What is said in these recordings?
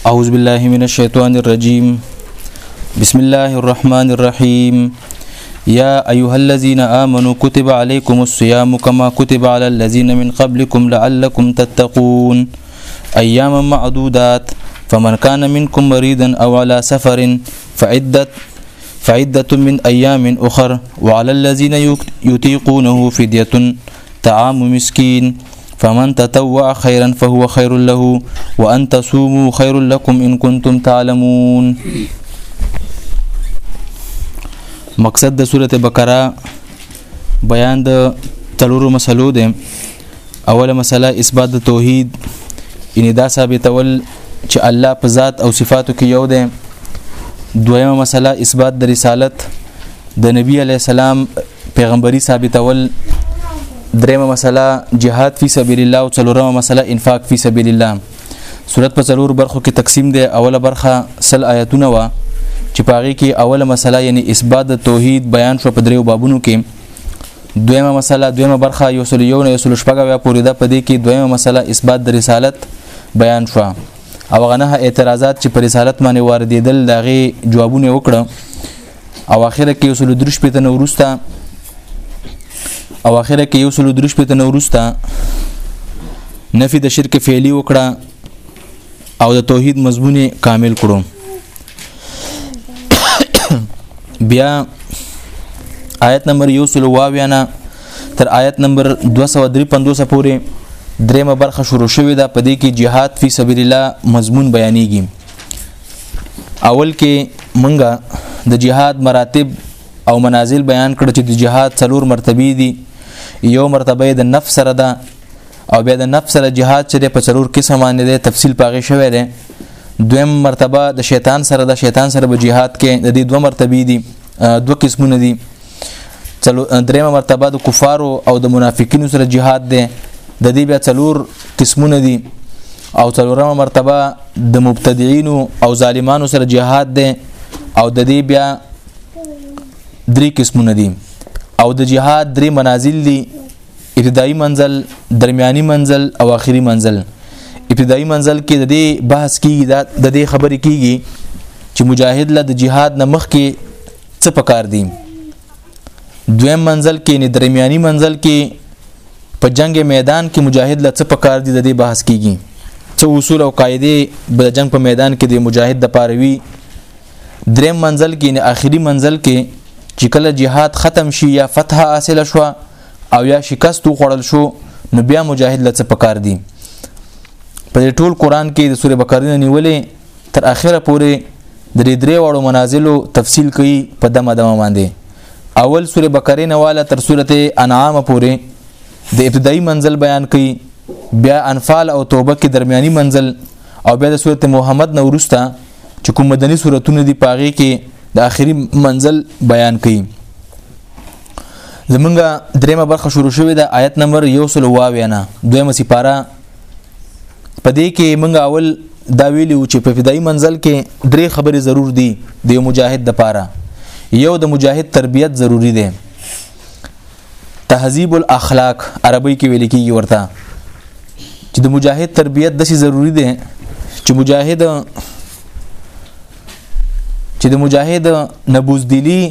أعوذ بالله من الشيطان الرجيم بسم الله الرحمن الرحيم يا أيها الذين آمنوا كتب عليكم الصيام كما كتب على الذين من قبلكم لعلكم تتقون أياما معدودات فمن كان منكم مريضا أو على سفر فعدة فعدة من أيام أخر وعلى الذين يطيقونه فدية طعام مسكين فمن تتوع خيرا فهو خير له وأن تصوموا خير لكم إن كنتم تعلمون مقصد د سورته بقره بیان د تلورو مسلو ده اوله مسله اثبات د توحید ان دا ثابتول چې الله په ذات او صفاتو کې یو ده دویمه مسله اثبات د رسالت د نبی علی السلام پیغمبري ثابتول دریمه مسله جهاد فی سبیل الله او څلورمه مسله انفاق فی سبیل الله صورت په څلور برخو کې تقسیم دی اوله برخه سل آیاتونه وا چې پاغي کې اوله مسله یعنی اثبات توحید بیان شو په دریو بابونو کې دویمه مسله دویمه برخه یو سل یو نه یو سل شپږه بیا پوری ده په دې کې دویمه مسله اثبات د رسالت بیان شو او غنه اعتراضات چې پر رسالت باندې واردېدل داغه جوابونه وکړه او اخره کې یو سل درش پته نو ورستا او اخره کې یو سل درش پته نو ورستا نفي د شرک فعلی وکړه او د توحید مضمون کامل کړو بیا آیت نمبر یو سل واویانا تر آیت نمبر 253 پورې درېمه برخه شروع شوې ده په دې کې جهاد فی سبیل الله مضمون بیانېږي اول کې مونږه د جهاد مراتب او منازل بیان کړ چې د جهاد څلور مرتبه دي یو مرتبه د نفس سره ده او بیا د نفس سره جهاد چې په څلور قسم باندې ده تفصیل پاغې شوی دی دویم مرتبه د شیطان سره د شیطان سره به جهاد کې د دې دوه مرتبه دي دوه قسمونه دي دریمه مرتبه د کفارو او د منافقینو سره جهاد دی د دې بیا څلور قسمونه دي او څلورمه مرتبه د مبتدعينو او ظالمانو سره جهاد دی او د دې بیا درې قسمونه دي او د جهاد درې منازل دي ابتدایي منزل درمیاني منزل او آخري منزل ابتدایي منزل کې د دې بحث کیږي د دې خبرې کیږي چې مجاهد له د جهاد نه مخکې څه پکار دي دویم منزل کې نه درمیاني منزل کې په جنگ میدان کې مجاهد لا څه پکار دي د دې بحث کیږي څه اصول او قاعده د جنگ په میدان کې د مجاهد د پاروي دریم منزل کې نه آخري منزل کې چې کله جهاد ختم شي یا فتح حاصل شو او یا شکست وخوړل شو نو بیا مجاهد لڅ پکار دي په ټول قران کې د سوره بقره نیولې تر اخره پورې د دې درې وړو منازلو تفصیل کوي په دمه دمه باندې اول سوره بقره نه والا تر سوره انعام پورې د ابتدایي منزل بیان کوي بیا انفال او توبه کې درمیاني منزل او بیا د سوره محمد نو ورسته چې کوم مدني سوراتونه دي پاغي کې د اخري منزل بیان کوي زمونږه دریمه برخه شروع شوې ده آیت نمبر یو سل واویا نه دویمه سپاره په دې کې موږ اول دا ویلو چې په فدایي منزل کې درې خبرې ضرور دي د یو مجاهد د پاره یو د مجاهد تربیت ضروری دی تهذیب الاخلاق عربی کې ویل کېږي ورته چې د مجاهد تربیت د څه ضروری دی چې مجاهد چې د مجاهد نبوزدلی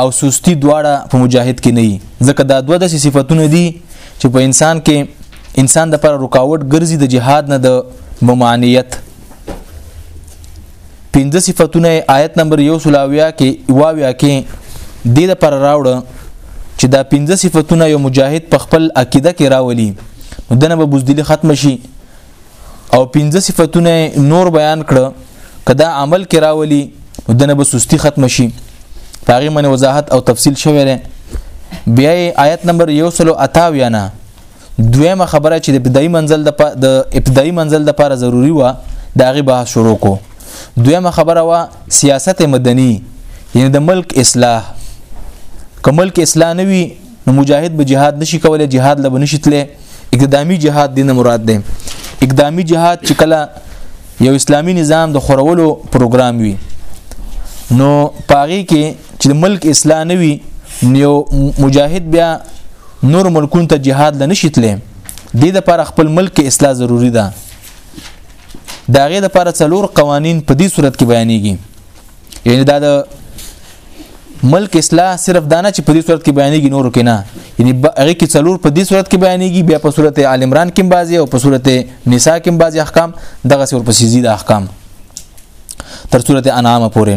او سستی دواړه په مجاهد کې نه وي ځکه دا دوه د صفاتونه دي چې په انسان کې انسان د پر رکاوټ ګرځي د جهاد نه د ممانعت پنځه صفاتونه آیت نمبر 120 کې واویا کې د دې پر راوړ چې دا پنځه صفاتونه یو مجاهد په خپل عقیده کې راولي نو دنه به بوزدلی ختم شي او پنځه صفاتونه نور بیان کړه کدا عمل کې راولي نو دنه به سستی ختم شي پاغي من وضاحت او تفصیل شوی دی بیا آیت نمبر 128 نه دویمه خبره چې د ابتدایي منزل د د ابتدایي منزل د لپاره ضروری و دا غي بحث شروع کو دویمه خبره وا سیاست مدني یعنی د ملک اصلاح که ملک اصلاح نه وي نو مجاهد به جهاد نشي کولای جهاد لبه نشي تله اقدامي جهاد دینه مراد ده اقدامي جهاد چې کله یو اسلامی نظام د خورولو پروګرام وي نو پاغي کې چې ملک اصلاح نه وي نو مجاهد بیا نور ملکونو ته جهاد لنه شتلې د دې لپاره خپل ملک اصلاح ضروری ده دا غي د لپاره څلور قوانين په دې صورت کې بیانېږي یعنی دا د ملک اصلاح صرف دانه چې په دې صورت کې بیانېږي نور کې نه یعنی هغه کې څلور په دې صورت کې بیانېږي بیا په صورت آل عمران کې بعضي او په صورت نساء کې بعضي احکام دغه څور په سيزي د احکام تر صورت انعام پورې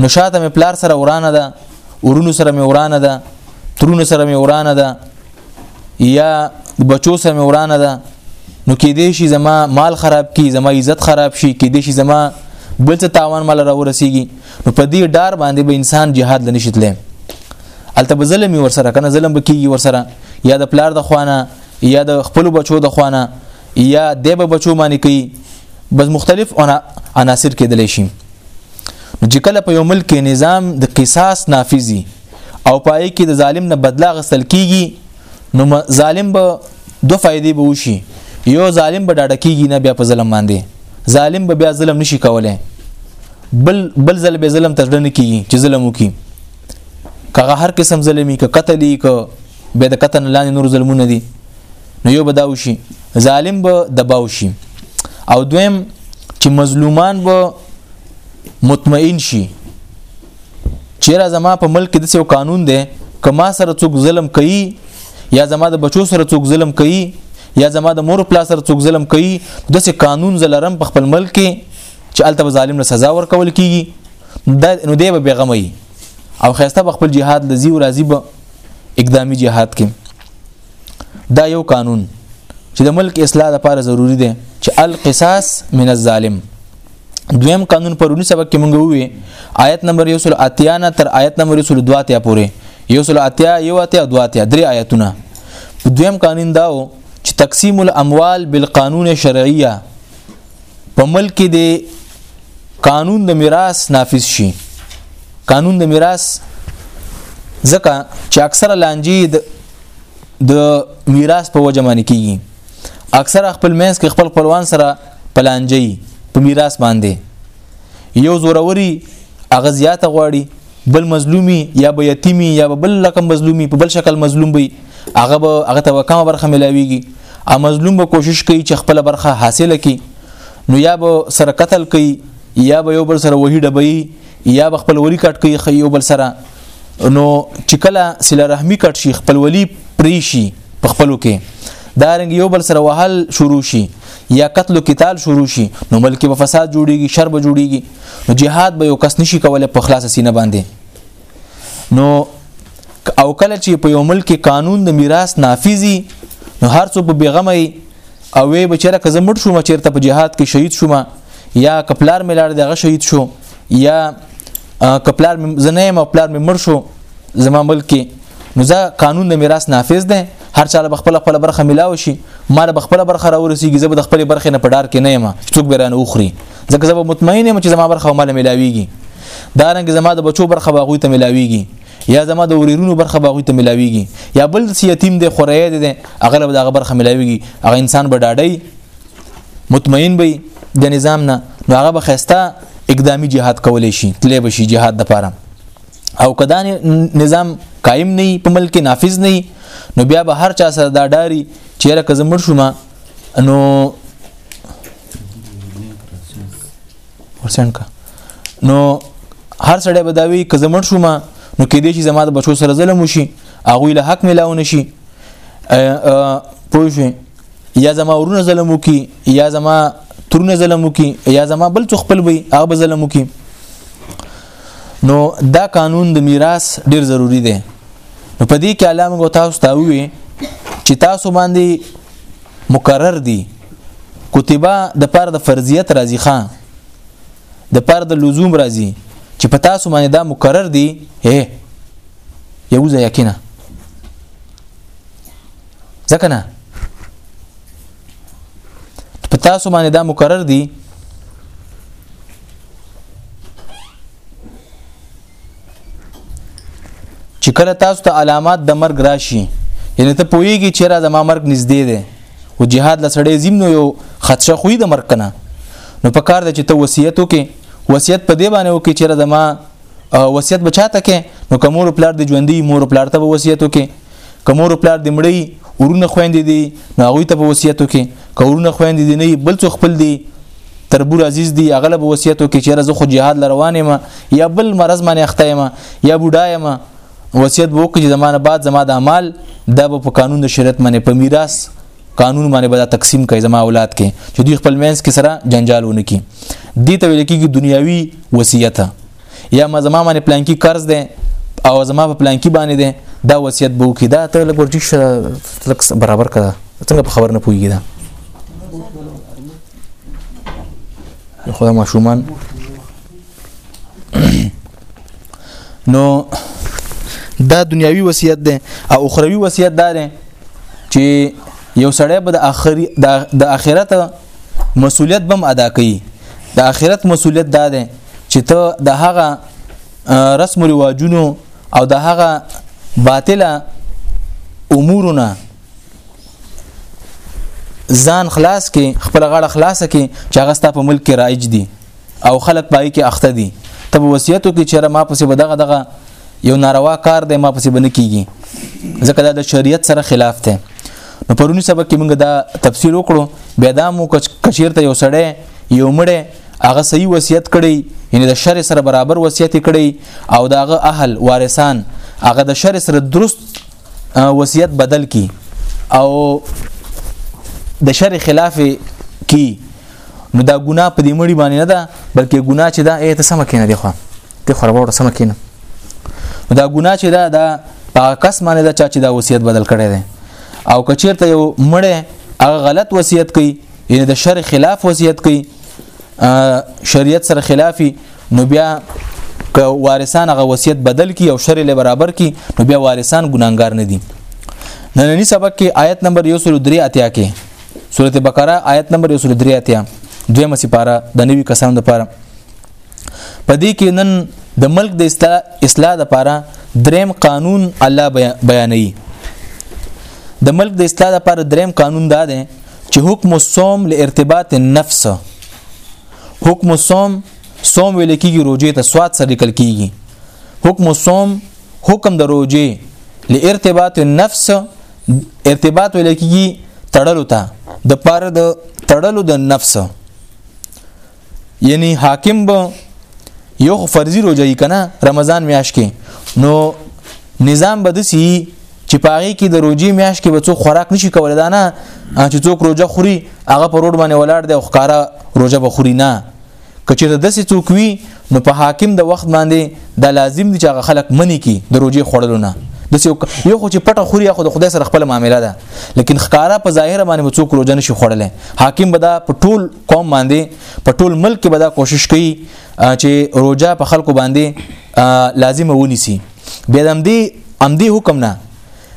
نو شاته مې پلار سره ورانه ده ورونو سره مې ورانه ده ترونو سره مې ورانه ده یا بچو سره مې ورانه ده نو کې دې شي زما مال خراب کی زما عزت خراب شي کې دې شي زما بل څه تاوان مال را ورسیږي نو په دې ډار باندې به انسان جهاد لنی شتلې الته به ظلم ور سره کنه ظلم بکیږي ور سره یا د پلار د خوانه یا د خپل بچو د خوانه یا د به بچو معنی کوي بس مختلف عناصر کېدلی شي نو چې کله په یو ملک کې نظام د قصاص نافذي او پای کې د ظالم نه بدلا غستل کیږي نو ظالم به دو فائدې به وشي یو ظالم به ډاډه کیږي نه بیا په ظلم باندې ظالم به بیا ظلم نشي کولای بل بل ځل به ظلم تر نه کیږي چې ظلم وکي کغه هر قسم ظلمي ک قتلې ک به د قطن لاندې نور ظلمونه دي نو یو بداو شي ظالم به دباو شي او دویم چې مظلومان به مطمئن شي چیرې زما په ملک کې د یو قانون دی کما سره څوک ظلم کوي یا زما د بچو سره څوک ظلم کوي یا زما د مور پلا سره څوک ظلم کوي د څه قانون زلرم په خپل ملک کې چې الته ظالم له سزا ورکول کیږي نو دی به بیغمي او خيسته خپل جهاد لذي او راضي به اقدامي جهاد کې دا یو قانون چې د ملک اصلاح لپاره ضروری دی چې القصاص من الظالم دویم قانون پرونی سبق کې مونږ وې آیت نمبر 180 نه تر آیت نمبر 102 ته پورې 180 یو ته 2 ته درې آیتونه دویم قانون داو چې تقسیم الاموال بالقانون شرعیه په ملک کې قانون د میراث نافذ شي قانون د میراث ځکه چې اکثره لانجې د د میراث په وجه باندې کیږي اکثره خپل مینس کې خپل خپلوان سره پلانجي په میراث باندې یو زوروري اغه زیاته غواړي بل مظلومی یا به یتیمی یا به بل رقم مظلومی په بل شکل مظلوم وي هغه به هغه ته کمه برخه ملاويږي ا مظلوم به کوشش کوي چې خپل برخه حاصله کړي نو یا به سره قتل کوي یا به یو بل سره وهي ډبوي یا به خپل ولی کټ کوي خي یو بل سره نو چې کله سله رحمی کټ شي خپل ولی پری شي په خپلو کې دا رنګ یو بل سره وهل شروع شي یا قتل او قتال شروع شي نو ملک به فساد جوړيږي شر به جوړيږي نو جهاد به یو کس نشي کولای په خلاص سینه باندې نو او کله چې په یو ملک قانون د میراث نافذي نو هر څو په بیغمه او وی بچره که زمټ شوم چیرته په جهاد کې شهید شوم یا کپلار ملار دغه شهید شو یا کپلار زنه ما پلار مې مړ شو زما ملک نو ځا قانون د میراث نافذ ده هر چا له خپل خپل برخه ملاو شي ما له خپل برخه راورسیږي زه به د خپل برخه نه پډار کې نه یم څوک به رانه وخوري ځکه زه به مطمئن یم چې زما برخه مال ملاويږي دا رنګ زما د بچو برخه باغوي ته ملاويږي یا زما د وريرونو برخه باغوي ته ملاويږي یا بل د یتیم د خورې دي اغلب دغه برخه ملاويږي هغه انسان به ډاډي مطمئن وي د نظام نه نو هغه به خسته اقدامي جهاد کولای شي تلې به شي جهاد د پاره او کدا نظام قائم نه په ملک نافذ نه نو بیا به هر چا سره دا ډاری چې را کزمړ شوم نو ورسنکا نو هر سړی به دا وی کزمړ شوم نو کې دې چې زما د بچو سره ظلم وشي هغه له حق ملاو نشي پوه شئ یا زما ورونه ظلم وکي یا زما ترونه ظلم وکي یا زما بل څو خپل وي هغه ظلم وکي نو دا قانون د میراث ډیر ضروری دی نو په دې کې علامه غو تاسو ته وی چې تاسو باندې مقرر دي کتبه د پر د فرضیت راځي خان د پر د لزوم راځي چې په تاسو باندې دا مقرر دي اے یو ځای کینه ځکه نه په تاسو باندې دا مقرر دي چې کله تاسو ته علامات د مرګ راشي یعنی ته پوهیږي چې را د ما مرګ نږدې دی او جهاد لسړې زم نو یو خدشه خوې د مرګ کنه نو په کار د چې ته وصیت وکې وصیت په دی باندې وکې چې را د ما وصیت بچاته کې نو کومور پلار د ژوندۍ مور پلار ته وصیت وکې کمور او پلار دې مړی ورونه خويندې دي نو هغه ته په وصیتو کې کورونه خويندې دي نه بل څو خپل دي تربور عزیز دی اغلب وصیتو کې چیرې زه خو jihad لروانې ما یا بل مرز باندې اخته ما یا بډای ما وصیت وو کې زمانه بعد زما د اعمال د په قانون د شریعت باندې په میراث قانون باندې به تقسیم کوي زما اولاد کې چې دوی خپل مینس کې سره جنجال ونه کی دي ته ویل کېږي دنیاوی وصیت یا ما زما باندې پلانکی قرض دی او زما په پلانکی باندې دی دا وصیت بو کی دا ته لګور ټیک شه لک برابر کړه څنګه په خبر نه پوهیږي دا خدا ماشومان نو دا دنیاوی وصیت ده او اخروی وصیت ده چې یو سړی به د اخري د اخرت مسولیت بم ادا کوي د آخرت مسولیت دا ده چې ته د هغه رسم او رواجونو او د هغه باطله امورونه ځان خلاص کې خپل غاړه خلاصه کې چې هغه ستا په ملک کې رایج دي او خلک پای کې اخته دي ته وصیتو کې چیرې ما پسې بدغه دغه یو ناروا کار دی ما پسې بنه کیږي ځکه دا د شریعت سره خلاف دی نو پرونی سبق کې موږ دا تفسیر وکړو بیا دا مو کچیر ته یو سړی یو مړی هغه صحیح وصیت کړي یعنی د شر سره برابر وصیت کړي او داغه اهل وارثان هغه د شر سره درست وصیت بدل کی او د شر خلاف کی نو دا ګناه په دې مړی باندې نه ده بلکې ګناه چې دا ایت سم کینه دی خو ته خو راوړ سم کینه دا ګناه چې دا دا هغه کس باندې دا چې دا وصیت بدل کړي دي او کچیرته یو مړی هغه غلط وصیت کوي یعنی د شر خلاف وصیت کوي شریعت سره خلافي نو بیا که وارثان هغه وصیت بدل کی او شر له برابر کی نو بیا وارثان ګناګار نه دي نننی سبق کې آیت نمبر 103 اتیا کې سورته بقره آیت نمبر 103 اتیا دویمه سپاره د نوی کسانو لپاره پدې کې نن د ملک د اصلاح لپاره دریم قانون الله بیانوي د ملک د اصلاح لپاره دریم قانون دا دی چې حکم الصوم لارتباط النفس حکم الصوم صوم ویل کیږي روزه ته سواد سره لیکل کیږي حکم الصوم حکم د روزه لارتباط النفس ارتباط ویل کیږي تړلو ته د پاره د تړلو د نفس یعنی حاکم به یو فرضي روزه یې کنه رمضان میاش کې نو نظام بدسي چې پاره کې د روجي میاش کې به څوک خوراک نشي کولای دا نه چې څوک روجه خوري هغه په روډ باندې ولاړ دی او ښکارا روجه به خوري نه کچې د دسې څوک وي نو په حاکم د وخت باندې دا لازم دي چې هغه خلک منی کی د روجي خورلو نه د یو یو خو چې پټه خوري خو د خدای سره خپل معاملې ده لیکن ښکارا په ظاهر باندې څوک روزه نشي خړلې حاکم به دا په ټول قوم باندې په ټول ملک به دا کوشش کوي چې روزه په خلکو باندې لازم ونیسي بیا د همدې همدې حکم نه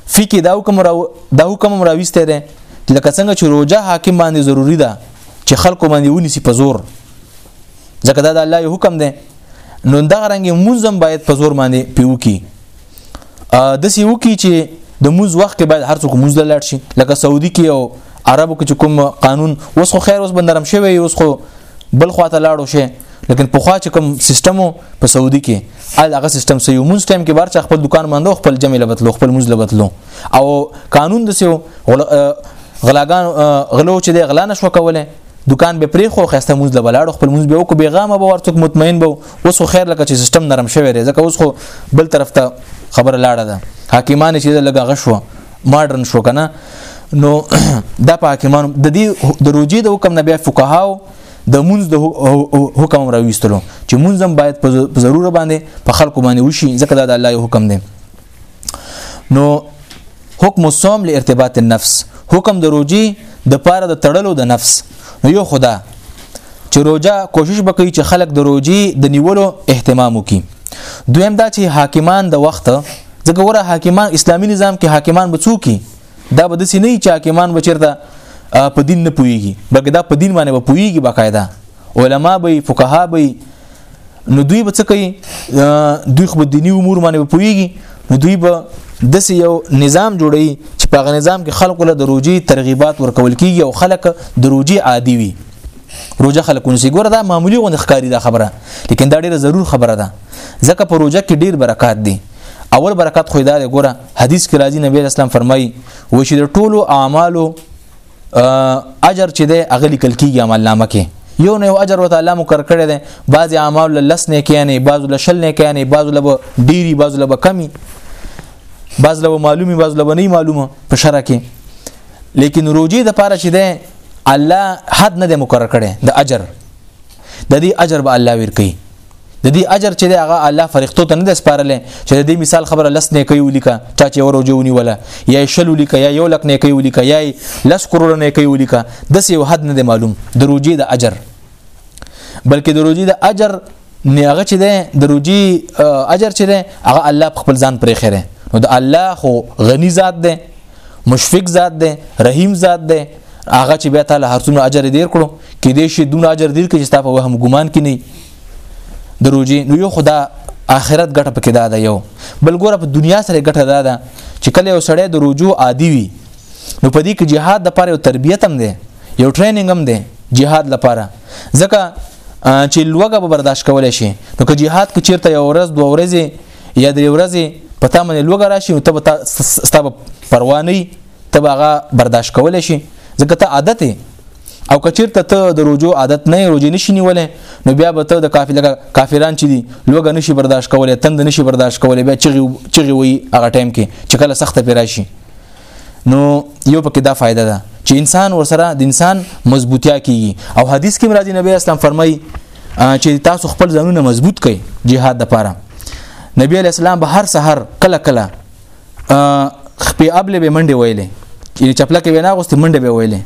فقې دا حکم را دا حکم هم راويسته ده لکه څنګه چې روزه حاکم باندې ضروری ده چې خلکو باندې ونیسي په زور ځکه دا د الله یو حکم دی نو دا رنګ منظم باید په زور باندې پیو کی د سی وکی چې د موز وخت کې باید هر څوک موز لاړ شي لکه سعودي کې او عربو کې کوم قانون اوس خو خیر اوس بندرم شوی اوس خو بل خواته لاړو شي لیکن په خوا چې کوم سیستمو په سعودي کې ال هغه سیستم سيو مونږ ټایم کې بار چا خپل دکان باندې خپل جمع لبتلو خپل مونږ لبتلو او قانون د سيو غلاګان غلو چې د غلا نشو کوله دکان به پرې خو خسته موز د بلاړو خپل موز به وکړو بیغامه به ورته مطمئن به اوس خیر لکه چې سیستم نرم شوی دی ځکه اوس خو بل طرف ته خبره لاړه ده حاکمان چې لګه غشو ماډرن شو کنه نو دا په حاکمان د دې د روجي د حکم نه بیا فقهاو د مونږ د حکم راويستلو چې مونږ هم باید په ضرور باندې په خلکو باندې وشي ځکه دا د الله یو حکم دی نو حکم الصوم لارتباط النفس حکم د روزي د پاره د تړلو د نفس نو یو خدا چې روزه کوشش وکړي چې خلک د روزي د نیولو اهتمام وکړي دویم دا چې حاکمان د وخت ځکه وره حاکمان اسلامی نظام کې حاکمان بچو کی دا به د سینې چې حاکمان بچرته په دین نه پويږي بلکې دا په دین باندې به پويږي باقاعده علما به فقها به نو دوی به څه کوي دوی خو دینی امور باندې پويږي نو دوی به دسې یو نظام جوړي چې په هغه نظام کې خلکو له دروجي ترغیبات ورکول کیږي او خلک دروجي عادي وي روزه خلک نسی ګوره دا معمولی غوند ښکاری دا خبره لیکن دا ډیره ضرور خبره ده ځکه په روزه کې ډیر برکات دي اول برکات خو دا دی ګوره حدیث کې راځي نبی اسلام فرمایي و چې د ټولو اعمالو اجر چې دی هغه لیکل کیږي عمل نامه کې یو نه یو اجر وته الله مقرر کړی دی بعض اعمال له لس نه کینې بعض له شل نه کینې بعض له ډيري بعض له کمی بعض له معلومي بعض له نه معلومه په شرع کې لیکن روجي د پاره چې دی الله حد نه مقرر کړي د اجر د دې اجر به الله ورکي د دې اجر چې دی هغه الله فرښتو ته نه سپارلې چې د دې مثال خبره لس نه کوي ولیکه چا چې ورو جوونی ولا یا شل ولیکه یا یو لک نه کوي ولیکه یا لس کروڑ نه کوي ولیکه د سې حد نه معلوم د روجي د اجر بلکې د روجي د اجر نه هغه چې دی د روجي اجر چې دی هغه الله خپل ځان پرې خره نو د الله خو غني ذات دی مشفق ذات دی رحیم ذات دی هغه چې بیا تعالی هرڅونه اجر ډیر کړو کې دې شي دون اجر ډیر کې چې تاسو وهم ګمان کې نه دروځي نو یو خدا آخرت ګټه پکې دا ده یو بل ګوره په دنیا سره ګټه دا ده چې کله یو سړی د رجوع عادي وي نو په دې کې جهاد د پاره یو تربیت هم دی یو ټریننګ هم دی جهاد لپاره ځکه چې لوګه به برداشت کولای شي نو که جهاد کې چیرته یو ورځ دوه ورځې یا درې ورځې پتا منې لوګه راشي نو ته به ستا پروانه ته هغه برداشت کول شي ځکه ته عادت او کچیرته ته د روجو عادت نه روجي نشي نیولې نو بیا به ته د کافر کافران چې دي لوګ نشي برداشت کولای تند نشي برداشت کولای بیا چغي چغي وي هغه ټایم کې چې کله سخت پیرا شي نو یو پکې دا فائدہ ده چې انسان ورسره د انسان مضبوطیا کیږي او حدیث کې مرادي نبی اسلام فرمایي چې تاسو خپل ځانونه مضبوط کړئ jihad لپاره نبی اسلام به هر سحر کله کله خپې ابلې به منډې ویلې یعنی چپلکه وینا غوستې منډې به ویلې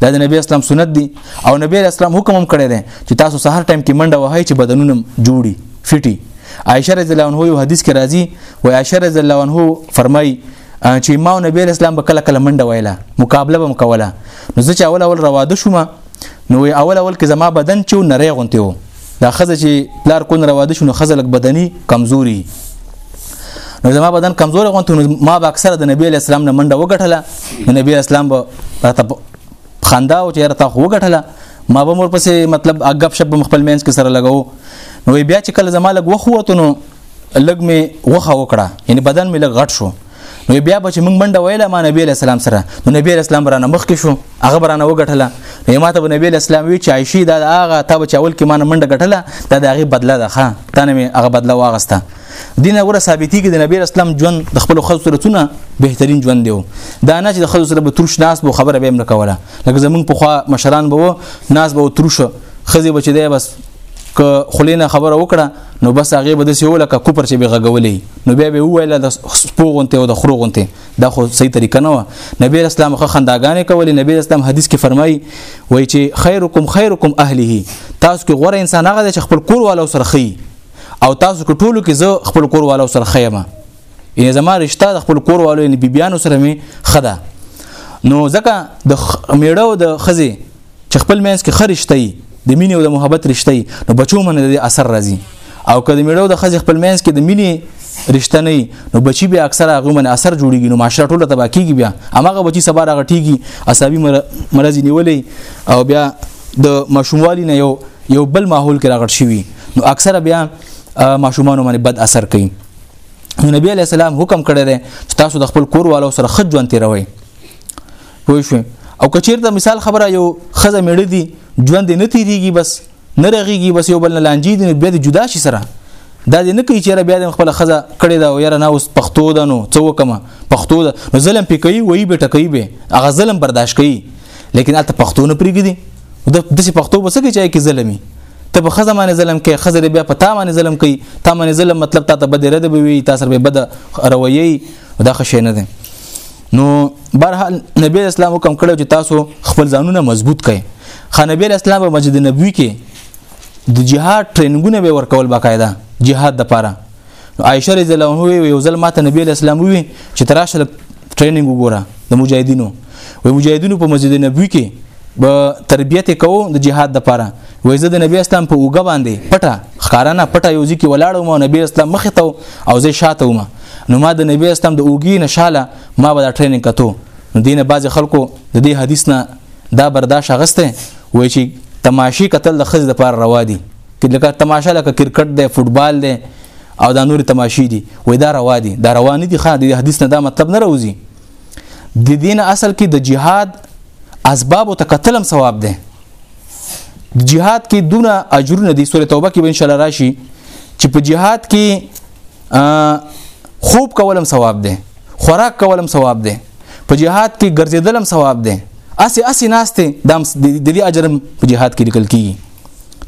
دا د نبی اسلام سنت دی او نبی اسلام حکم هم کړی دی چې تاسو سهار ټایم کې منډه وهئ چې بدنونه جوړي فټي عائشه رضی الله عنها یو حدیث کې راځي و عائشه رضی الله عنها فرمایي چې ما او نبی اسلام به کله کله منډه ویله مقابله به مکوله نو زه چې اول اول رواده شوم نو اول اول کې زما بدن چې نری غونته و دا خزه چې پلار کون را واده شونه خزه لک بدني کمزوري نو زما بدن کمزور غونته ما به اکثره د نبی اسلام نه منډه وګټله نبی اسلام به راته خندا او چیرې تا خو وګټله ما به مور پسې مطلب اګب شپ مخبل مینس کې سره لګاو نو بیا چې کله زما لګ وخوته نو لګ می وخه وکړه یعنی بدن می لګ غټ شو نو بیا به چې موږ منډه ویله ما نبی له سلام سره نو نبی له سلام برانه مخ کې شو هغه برانه وګټله نو ما ته به نبی له سلام وی چې عائشې دا هغه ته به چاول کې ما نه منډه ګټله دا د هغه بدله ده ښه تا نه هغه بدله واغسته دین وره ثابتي کې د نبی اسلام ژوند د خپل خلکو سره تونه بهترین ژوند دیو دا نه چې د خلکو سره به ترش ناس بو خبره به امر کوله لکه زمونږ په خوا مشران بو ناس بو ترش خزي بچی دی بس ک خلینه خبره وکړه نو بس هغه به د سیو لکه کوپر چې به غغولې نو بیا به وویل د سپوغونته او د خروغونته دا خو صحیح طریقه نه و نبی اسلام خو خنداګانې کولې نبی اسلام حدیث کې فرمایي وای چې خیرکم خیرکم اهله تاسو کې غوره انسان هغه چې خپل کور والو سره خي او تاسو کې ټولو کې زه خپل کور والو سره خیمه یعنی زما رشتہ د خپل کور والو یعنی بیبیانو سره می خدا نو ځکه د میړه او د خزي چې خپل مینس کې خرشتي د مینې او د محبت رشتي نو بچو من د اثر راځي او کله میړه او د خزي خپل مینس کې د مینې رشتہ نه نو بچی به اکثره هغه من اثر جوړیږي نو معاشره ټوله تبا کیږي بیا هغه بچی سبا راغټیږي عصبي مرض نیولې او بیا د مشوموالي نه یو یو بل ماحول کې راغټ شي نو اکثره بیا ماشومان باندې بد اثر کوي نو نبی علی السلام حکم کړی دی چې تاسو د خپل کور والو سره خج ژوند تیروي پوه شئ او کچیر د مثال خبره یو خزه میړه دی ژوند نه تیریږي بس نه رغیږي بس یو بل نه لانجې دي بیا د جدا شي سره دا دې نه کوي چې بیا د خپل خزه کړي دا یاره نه اوس پښتو ده نو څه وکما پښتو ده نو ظلم پې کوي وایي به ټکوي به هغه ظلم برداشت کوي لیکن البته پښتو نه پریږدي د دسي پښتو بس کې چای کې ظلمي ته په خزه باندې ظلم کوي خزه دې بیا په تا باندې ظلم کوي تا باندې ظلم مطلب تا ته بد رد به وي تا سره به بد رویي دا خشه نه ده نو برحال نبی اسلام حکم کړو چې تاسو خپل ځانونه مضبوط کړئ خنبی اسلام په مسجد نبوي کې د جهاد ټریننګونه به ورکول باقاعده جهاد د پاره نو عائشه رضی الله عنها یو ځل ماته نبی اسلام وی چې تراشه ټریننګ وګوره د مجاهدینو وای مجاهدینو په مسجد نبوي کې به تربیت کوو د جهاد د پاره وای زه د نبی اسلام په اوګه باندې پټه خارانه پټه یو ځکه ولاړم او نبی اسلام مخ ته او زه شاته وم نو ما د نبی اسلام د اوګي نشاله ما به دا ټریننګ کتو نو دینه بعض خلکو د دې حدیث نه دا برداشت غسته وای چې تماشي قتل د خز د پاره روا دي لکه تماشه لکه کرکټ دی فوټبال دی او دا نور تماشې دي وای دا روا دي دا روا نه دي ښه د حدیث نه دا مطلب نه راوځي د دین اصل کې د جهاد اسباب او تکتلم ثواب دی جهاد کې دونه اجرونه دي سورې توبه کې به ان شاء الله راشي چې په جهاد کې خوب کولم ثواب دی خوراک کولم ثواب دی په جهاد کې ګرځیدلم ثواب دی اسی اسی ناشته د دې اجر په جهاد کې لیکل کیږي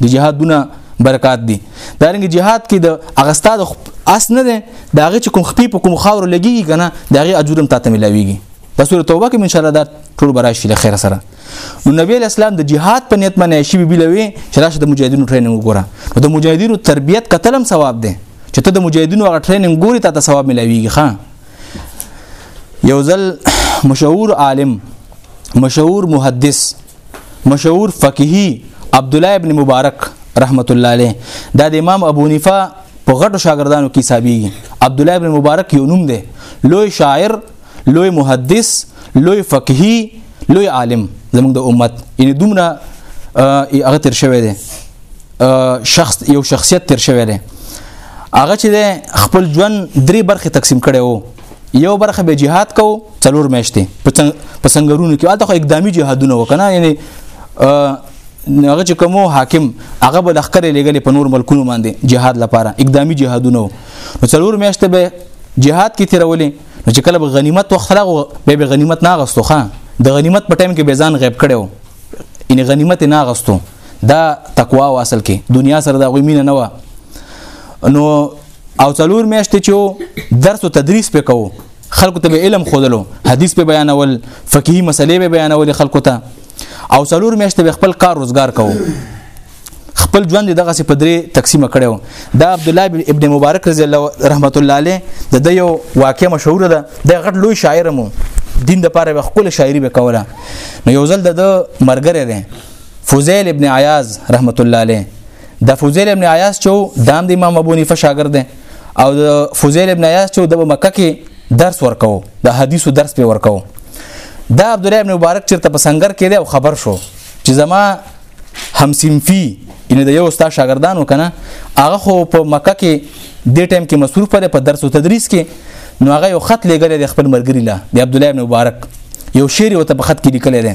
د جهادونه برکات دي دا رنګ جهاد کې د اغستا د اس نه ده دا غي چې کوم خپې په کوم خاور لګي کنه دا غي اجورم تاسو ملاويږي په سورۃ توبه کې ان شاء الله دا ټول براشي له خیر سره نو نبی اسلام د جهاد په نیت باندې شی بیلوي چې راشه د مجاهدینو ټریننګ وګوره نو د مجاهدینو تربیت قتلم ثواب دی چې ته د مجاهدینو هغه ټریننګ ګوري ته ثواب ملاويږي ښا یو ځل مشهور عالم مشهور محدث مشهور فقيهي عبد الله ابن مبارک رحمت الله عليه دا د امام ابو حنیفه په غټو شاګردانو کې حسابيږي عبد الله ابن مبارک یو نوم دی لوی شاعر لوی محدث لوی فقيهي لوی عالم زموږ د امت یعنی دومره هغه تر شوی دی شخص یو شخصیت تر شوی دی هغه چې خپل ژوند درې برخې تقسیم کړي وو یو برخه به جهاد کو څلور میاشتې په سنگرونو کې الته خو اقدامي جهادونه وکنه یعنی هغه چې کومو حاکم هغه به لخر لګلې په نور ملکونو باندې جهاد لپاره اقدامي جهادونه نو څلور میاشتې به جهاد کې تیرولې نو چې کله به غنیمت وخت راغو به به غنیمت نه غستو خان د غنیمت په ټایم کې به ځان غیب کړو ان غنیمت نه غستو دا تقوا او اصل کې دنیا سره دا غوي مینه نه و نو او څلور میاشتې چې درس او تدریس په کوو خلکو ته به علم خودلو حدیث په بیانول فقهي مسلې به بیانول خلکو ته او څلور میاشتې به خپل کار روزګار کوو خپل ژوند دغه سي پدری تقسیم کړو دا عبد الله ابن مبارک رضی الله رحمت الله علیه د د یو واقع مشهور ده د غټ لوی شاعر مو دین د پاره خپل شاعری وکوله نو یو ځل د مرګره ده فوزیل ابن عیاض رحمت الله علیه د فوزیل ابن عیاض چې دام د امام ابو حنیفه شاګرد دی او د فوزیل ابن عیاض چې د مکه کې درس ورکاو د حدیثو درس په ورکاو دا عبد الله ابن مبارک چیرته په سنگر کې دی او خبر شو چې زما همسیمفي ان د یو استاد شاګردانو کنه هغه خو په مکه کې د ټیم کې مصروف دی په درس او تدریس کې نو هغه یو خط لګل دی خپل مرګری لا د عبد الله ابن مبارک یو شعر وته په خط کې لیکل دی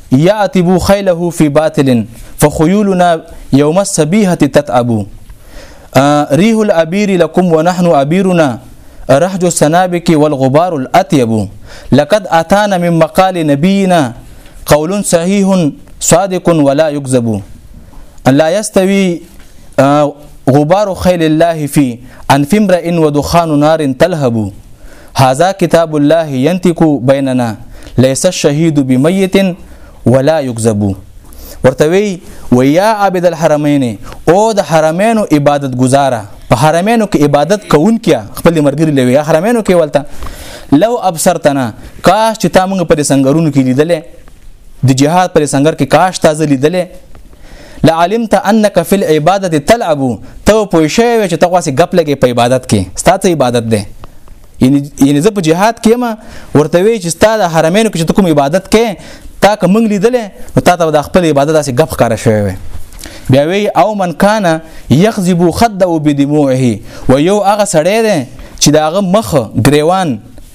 يعتب خيله في باطل فخيولنا يوم السبيهة تتعب ريح الأبير لكم ونحن أبيرنا رحج السنابك والغبار الأطيب لقد أتانا من مقال نبينا قول صحيح صادق ولا يكذب لا يستوي آه، غبار خيل الله في أنف امرئ ودخان نار تلهب هذا کتاب الله ينطق بيننا ليس الشهيد بميت ولا يكذب ورته وی ويا عبد الحرمين او د حرمینو عبادت گزاره په حرمینو کې عبادت کوون کیا خپل مرګري لوي حرمینو کې ولته لو ابصرتنا کاش چې تا موږ پر سنگرونو کې لیدلې د جهاد پر سنگر کې کاش تازه لیدلې لعلمت انك في العباده تلعب ته پوه شوی چې ته خاصه غپ لګې په عبادت کې ستاسو عبادت ده یعنی یعنی زه په جهاد کې ما ورته وی چې ستاسو حرمینو کې چې کوم عبادت کې تا که مونږ لیدلې نو تا ته د خپل عبادت داسې غپ ښکارا شوی وي بیا وی او من کان یخذب خده بدموعه و یو هغه سړی دی چې داغه مخ گریوان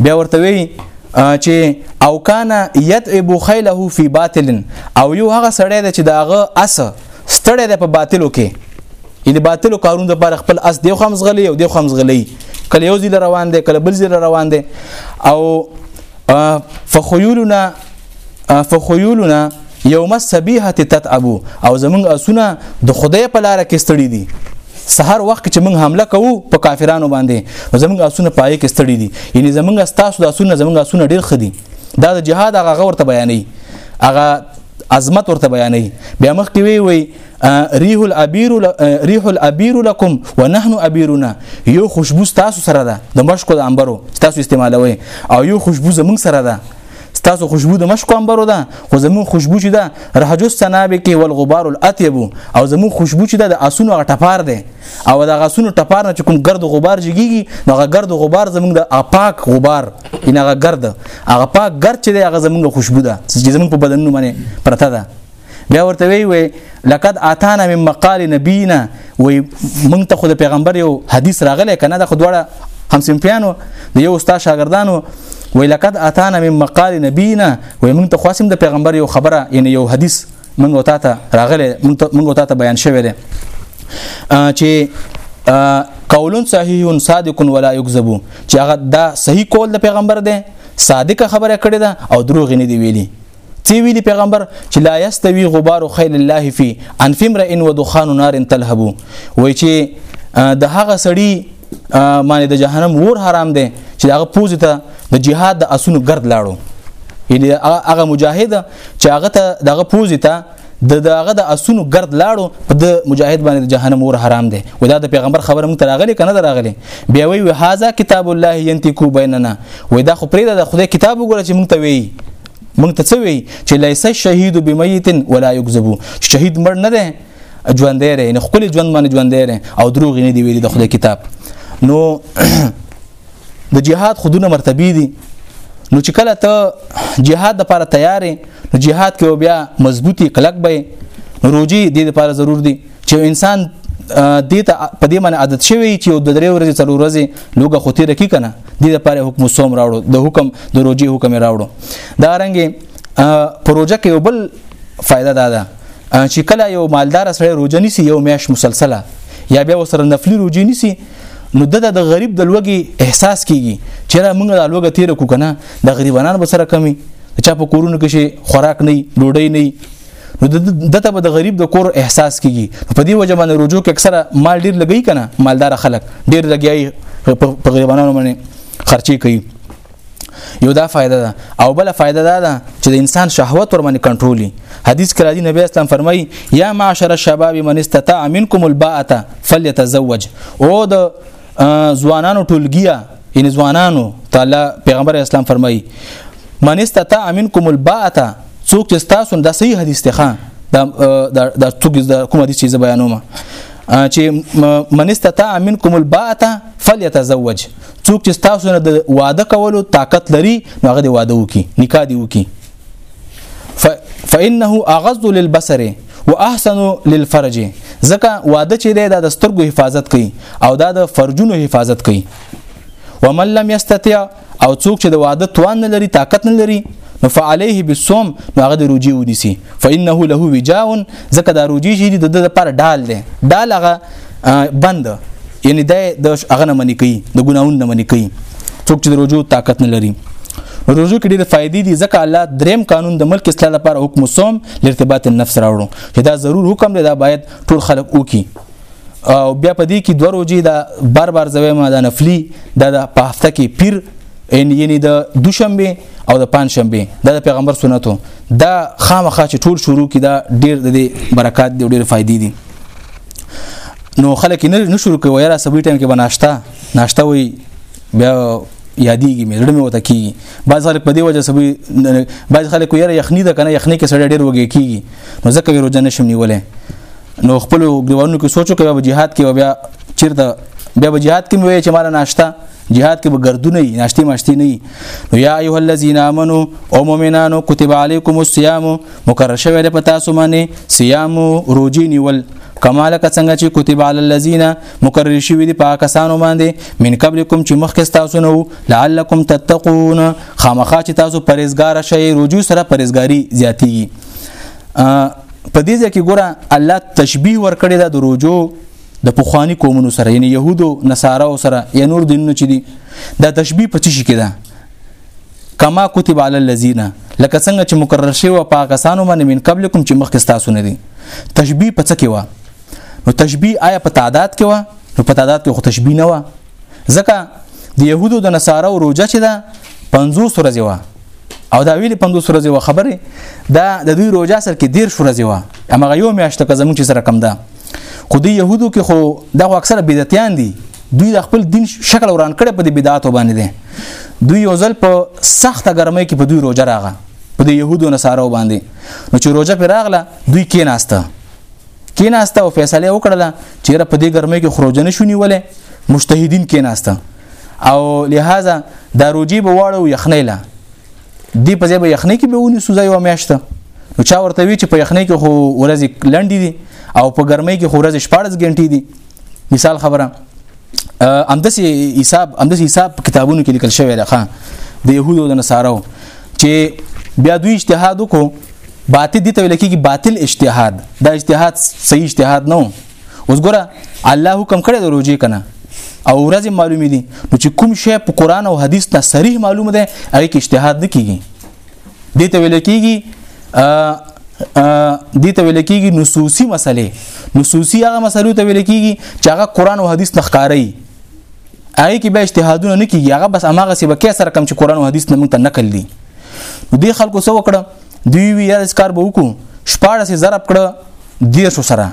بیا ورته وی چې او کان یتعب خیله فی باطل او یو هغه سړی دی چې داغه اس ستړی دی په باطلو کې یعنی باطلو کارون د پر خپل اس دی خمس غلی او دی خمس غلی کله یو ځل روان دی کله بل ځل روان دی او فخیولنا فخيولنا یوم السبیحه تتعبو او زمونږ اسونه د خدای په لار کې ستړي دي سحر وخت چې موږ حمله کوو په کافرانو باندې زمونږ اسونه پای کې ستړي دي یعنی زمونږ ستاسو د اسونه زمونږ اسونه ډیر خدي دا د جهاد هغه ورته بیانې هغه عظمت ورته بیانې بیا مخ کې وی وی ریح الابیر ریح الابیر لكم ونحن ابیرنا یو خوشبو تاسو سره ده د مشکو د انبرو تاسو استعمالوي او یو خوشبو زمونږ سره ده ستاسو خوشبو د مشکو انبرو ده خو زمو خوشبو چې ده رهجو سنابک والغبار الاطيب او زمو خوشبو چې ده د اسونو غ ټپار ده او د غسونو ټپار نه کوم ګرد غبار جګيږي دغه ګرد غبار زمونږ د اپاک غبار ان هغه ګرد هغه پاک ګرد چې ده هغه زمونږ خوشبو ده چې زمونږ په بدنونو باندې پرته ده بیا ورته وی وی لقد اتانا من مقال نبینا وی مونږ ته خو د پیغمبر یو حدیث راغلی کنه د خدواړه هم سمپیانو د یو استاد شاګردانو وی لقد اتانا من مقال نبینا وی مونږ ته خاصم د پیغمبر یو خبره یعنی یو حدیث مونږ وتا ته راغلی مونږ وتا ته بیان شوی دی چې قول صحیح صادق ولا یکذب چې هغه دا صحیح قول د پیغمبر دی صادقه خبره کړې ده او دروغ نه دی ویلي تی ویلی پیغمبر چې لا یستوی غبار خیل الله فی انف امرئ و دخان نار تلهبو وای چې د هغه سړی معنی د جهنم ور حرام دی چې هغه پوز ته د جهاد د اسونو ګرد لاړو یعنی هغه مجاهد چې هغه ته دغه پوز ته د داغه د اسونو ګرد لاړو په د مجاهد باندې جهنم ور حرام دی و دا د پیغمبر خبره مونږ تراغلی کنه دراغلی بیا وی هاذا کتاب الله ينتکو بیننا و دا خو پرې د خدای کتاب وګوره چې مونږ ته وی مونږ ته څه وی چې لیس شهید بمیت ولا یکذب شهید مړ نه دی ژوند دی نه خپل ژوند باندې ژوند دی او دروغ نه دی ویلي د خدای کتاب نو د جهاد خودونه مرتبه دي نو چې کله ته جهاد د لپاره تیارې نو جهاد کې بیا مضبوطی کلک به روجي د لپاره ضرور دي چې انسان دې ته په دې باندې عادت شوی چې د درې ورځې څلور ورځې لوګه خو تیر کی کنه دې لپاره حکم صوم راوړو د حکم د روزي حکم راوړو دا رنګ پروژه کې یو بل فائدہ دا ده چې کله یو مالدار سره روزه نیسی یو میاش مسلسله یا بیا وسره نفلی روزي نیسی نو د د غریب د لوګي احساس کیږي چې را موږ د لوګه تیر کو کنه د غریبانو به سره کمی چا په کورونو کې خوراک نه ډوډۍ نه نو دته به د غریب د کور احساس کیږي په دې وجه باندې رجوع کې اکثره مال ډیر لګی کنه مالدار خلک ډیر لګیای په غریبانو باندې خرچي کوي یو دا فائدہ ده او بل فائدہ دا ده چې د انسان شهوت ور باندې کنټرولي حدیث کې راځي نبی اسلام فرمایي یا معاشر الشباب من استطاع منکم الباءه فليتزوج او د ځوانانو ټولګیا یعنی ځوانانو تعالی پیغمبر اسلام فرمایي من استطاع منکم الباءه څوک چې تاسو د صحیح حدیث ته دا دا څوک کوم حدیث چې بیانوم چې من استطاع منکم الباءه فليتزوج څوک چې تاسو نه د واده کولو طاقت لري نو هغه د واده وکي نکاح دی وکي فانه اغض للبصر واحسن للفرج ځکه واده چې دی دا د سترګو حفاظت کوي او دا د فرجونو حفاظت کوي ومن لم يستطيع او څوک چې د واده توان نه لري طاقت نه لري نو فعليه بالصوم نو هغه د روجي ونیسي فانه له وجاء ځکه دا روجي شي د لپاره ډال دی ډال هغه بند یعنی د هغه نه منی کوي د ګناون نه منی کوي څوک چې د رجوع طاقت نه لري رجوع کې ډېر فائدې دي ځکه الله دریم قانون د ملک اصلاح لپاره حکم صوم لارتباط النفس راوړو چې دا ضرور حکم دی دا باید ټول خلک وکړي او بیا په دې کې دوه روزي دا بار بار زوی ما دا نفلی دا په هفته کې پیر ان یعنی د دوشنبه او د پنځشنبه دا د پیغمبر سنتو دا خامخا چې ټول شروع کی دا ډیر د برکات دی ډیر فائدې دي نو خلک نه نه شروع کوي یاره سبي ټایم کې بناشتا ناشتا وي بیا یادېږي مې زړه مې وته کېږي بعض خلک په دې وجه سبي بعض خلک یاره یخني ده کنه یخني کې سړی ډېر وږی کېږي نو ځکه یې روزه نشم نیولې نو خپل ګروانو کې سوچو کوي به جهاد کې بیا چیرته بیا به جهاد کې مې وایي چې مال ناشتا جهاد کې به ګردونه وي ناشتي ماشتي نه وي نو یا ایه الذین آمنو او مؤمنانو کتب علیکم الصیام مقرر شوی دی په تاسو باندې صیام روزي نیول کمال که څنګه چې کتب علی الذین مقرر شوی دی په کسانو باندې من قبلکم چې مخکې تاسو نو لعلکم تتقون خامخا چې تاسو پرهیزګار شئ روزي سره پرهیزګاری زیاتیږي په دې ځکه ګوره الله تشبیه ورکړی دا د روزو د پخوانی قومونو سره یعنی يهودو نصارا سره یا نور دینونو چې دي دا تشبیه په چی کې ده کما کتب علی الذین لکه څنګه چې مقرر شوی په کسانو باندې من قبلکم چې مخکې تاسو نه دي تشبیه په څه کې و نو تشبیه آیا په تعداد کې و نو په تعداد کې خو تشبیه نه و ځکه د يهودو د نصارو روزه چې ده 50 ورځې و او دا ویلي 50 ورځې و خبره دا د دوی روزه سر کې 10 ورځې و هغه یو میاشت که زمونږ سره کم ده خو د يهودو کې خو دا اکثره بدعتيان دي دوی د خپل دین شکل وران کړي په دې بدعاتو باندې دي دوی یو ځل په سخته ګرمۍ کې په دوی روزه راغله په د يهودو نصارو باندې نو چې روزه پر راغله دوی کې ناشته کیناسته او فیصله وکړه چې را په دې ګرمۍ کې خروج نه شونی ولې مجتهدین کیناسته او لہذا دا روجي به واړو یخنۍ لا دی په ځای به یخنۍ کې به ونی سوزای و میاشته نو چا ورته وی چې په یخنۍ کې خو ورځې لنډې دي او په ګرمۍ کې خو ورځې 14 غنټې دي مثال خبره اندس حساب اندس حساب کتابونو کې لیکل شوی دی ښا د يهودو او د نصارو چې بیا دوی اجتهاد وکړو باطل دي ته ویل کېږي باطل اجتهاد دا اجتهاد صحیح اجتهاد نه اوس ګوره الله حکم کړی د روزي کنه او ورځ معلومې دي نو چې کوم شی په قران او حدیث ته صریح معلومه ده هغه کې اجتهاد نه کیږي دي ته ویل کېږي دي ته ویل کېږي نصوصي مسلې نصوصي هغه مسلو ته ویل کېږي چې هغه قران او حديث نخکاری هغه کې به اجتهادونه نه کیږي هغه بس اماغه سی بکې سره کم چې قران او حديث نه مونږ ته نقل دي دې خلکو څه وکړه دوی وی یاد اسکار به وکړو شپاړه سي ضرب کړه دیر شو سره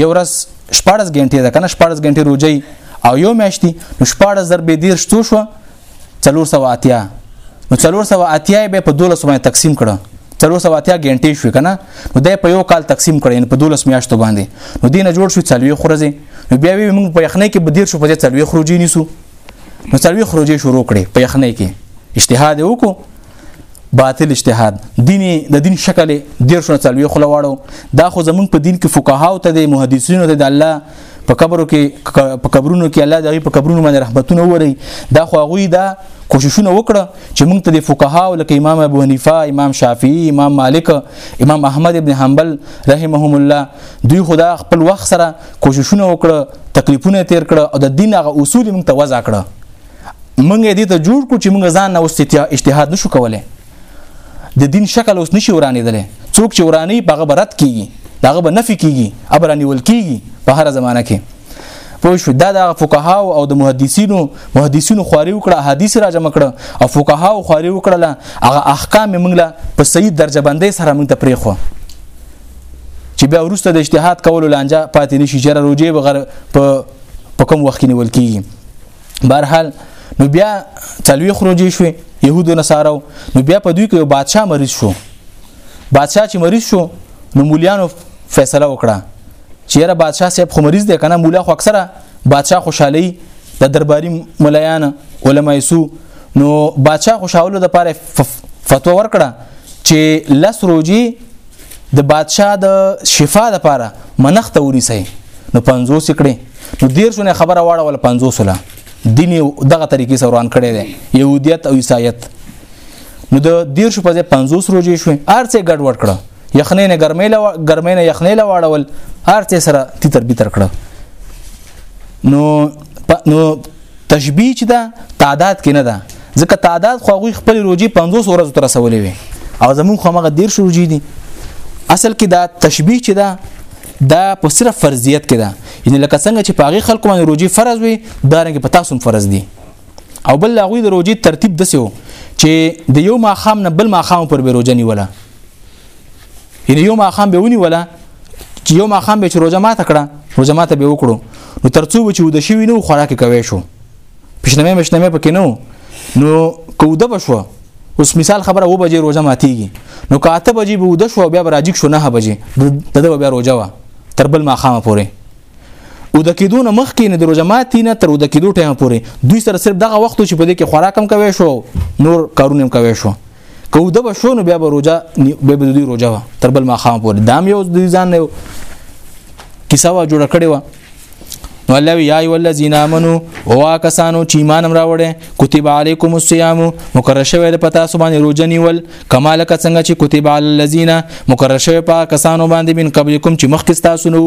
یو ورځ شپاړس غنټې ده کنه شپاړس غنټې روزي او یو میاشتي نو شپاړس ضرب دیر شتو شو 480 نو 480 به په 12 باندې تقسیم کړه 480 غنټې شو کنه نو د په یو کال تقسیم کړي په 12 میاشتو باندې نو دینه جوړ شو چلوي خورځي نو بیا وی موږ په یخنۍ کې بدیر شو په دې چلوي خروجي نیسو نو چلوي خروجي شروع کړي په یخنۍ کې اجتهاد وکړو باطل اجتهاد دین د دین شکل ډیر شنه چلوي خو لواړو دا خو زمونږ په دین کې فقهاو ته د محدثینو ته د الله په قبرو کې په قبرونو کې الله دغه په قبرونو باندې رحمتونه ووري دا خو هغه دا کوششونه وکړه چې موږ ته د فقهاو لکه امام ابو حنیفه امام شافعی امام مالک امام احمد ابن حنبل رحمهم الله دوی خدا خپل وخت سره کوششونه وکړه تکلیفونه تیر کړه او د دین هغه اصول موږ ته وضع کړه مونږ دې ته جوړ کو چې مونږ ځان نه اوس اجتهاد نشو کولای د دین شکل اوس نشي ورانېدل څوک چې ورانی په غبرت کیږي داغه به نفي کیږي ابرانی ول کیږي په هر زمانہ کې پوه شو دا د فقها او د محدثینو محدثینو خواري وکړه حدیث را جمع کړه او فقها او خواري وکړه هغه احکام موږ له په صحیح درجه بندۍ سره موږ ته پریخو چې بیا ورسته د اجتهاد کولو لانجه پاتې نشي جره روجي بغیر په په کوم وخت کې نیول کیږي برحال نو بیا تلوي خروجي شو يهودو نصارو نو بیا په دوی کې یو بادشاه مریض شو بادشاه چې مریض شو نو مولیانو فیصله وکړه چیرې بادشاه صاحب خو مریض دی کنه مولا خو اکثره بادشاه خوشحالي د درباري ملایان علما سو نو بادشاه خوشحالو د پاره فتوا ورکړه چې لس روزي د بادشاه د شفا لپاره منخت ونیسي نو 50 کړي نو دیر شونه خبره واړه ول 50 لا دین دغه طریقې سره روان کړي دي يهودیت او عیسایت نو د دیر شو په ځای 50 روزي شو ارڅه ګډ وډ کړه یخنې نه ګرمې لا ګرمې نه یخنې لا واړول ارڅه سره تیتر بیتر کړه نو نو تشبیه چې دا تعداد کې نه ده ځکه تعداد خو هغه خپل روزي 50 ورځې تر سوالې وي او زمون خو هغه ډیر شو روزي دي اصل کې دا تشبیه چې دا دا په صرف فرضیت کې ده یعنی لکه څنګه چې پاغي خلکو باندې روزي فرض وي دا رنګ په تاسو فرض دي او بل هغه د روزي ترتیب دسه چې د یو ماخام نه بل ماخام پر به روزه نیوله یعنی یو ماخام به ونیوله چې یو ماخام به چې روزه ماته کړه روزه ماته به وکړو نو ترڅو چې ود شي نو خوراک کوي شو پښنمه مشنمه پکې نو نو کوده بشو اوس مثال خبره و بجې روزه ماتيږي نو کاته بجې به ود شو بیا راځي شو نه بجې دغه بیا روزه وا تر بل ماخامه پورې او د کېدو نه مخکې نه د روزه ماتي نه تر د کېدو ټایم پورې دوی سره صرف دغه وخت چې په دې کې خوراک هم کوي شو نور کارونه هم کوي شو که وده به شو نو بیا به روجا به به دوی روجا و تر بل ما خام پورې دام یو دوی ځان نه کیسه وا جوړ کړي و نو الله وی یا ای ولذین امنو وا کسانو چې ایمان امر راوړې کتب علیکم الصیام مقرر شوی د پتا سو باندې روزه نیول کمال ک څنګه چې کتب علی الذین مقرر شوی په کسانو باندې من قبلکم چې مخکې تاسو نو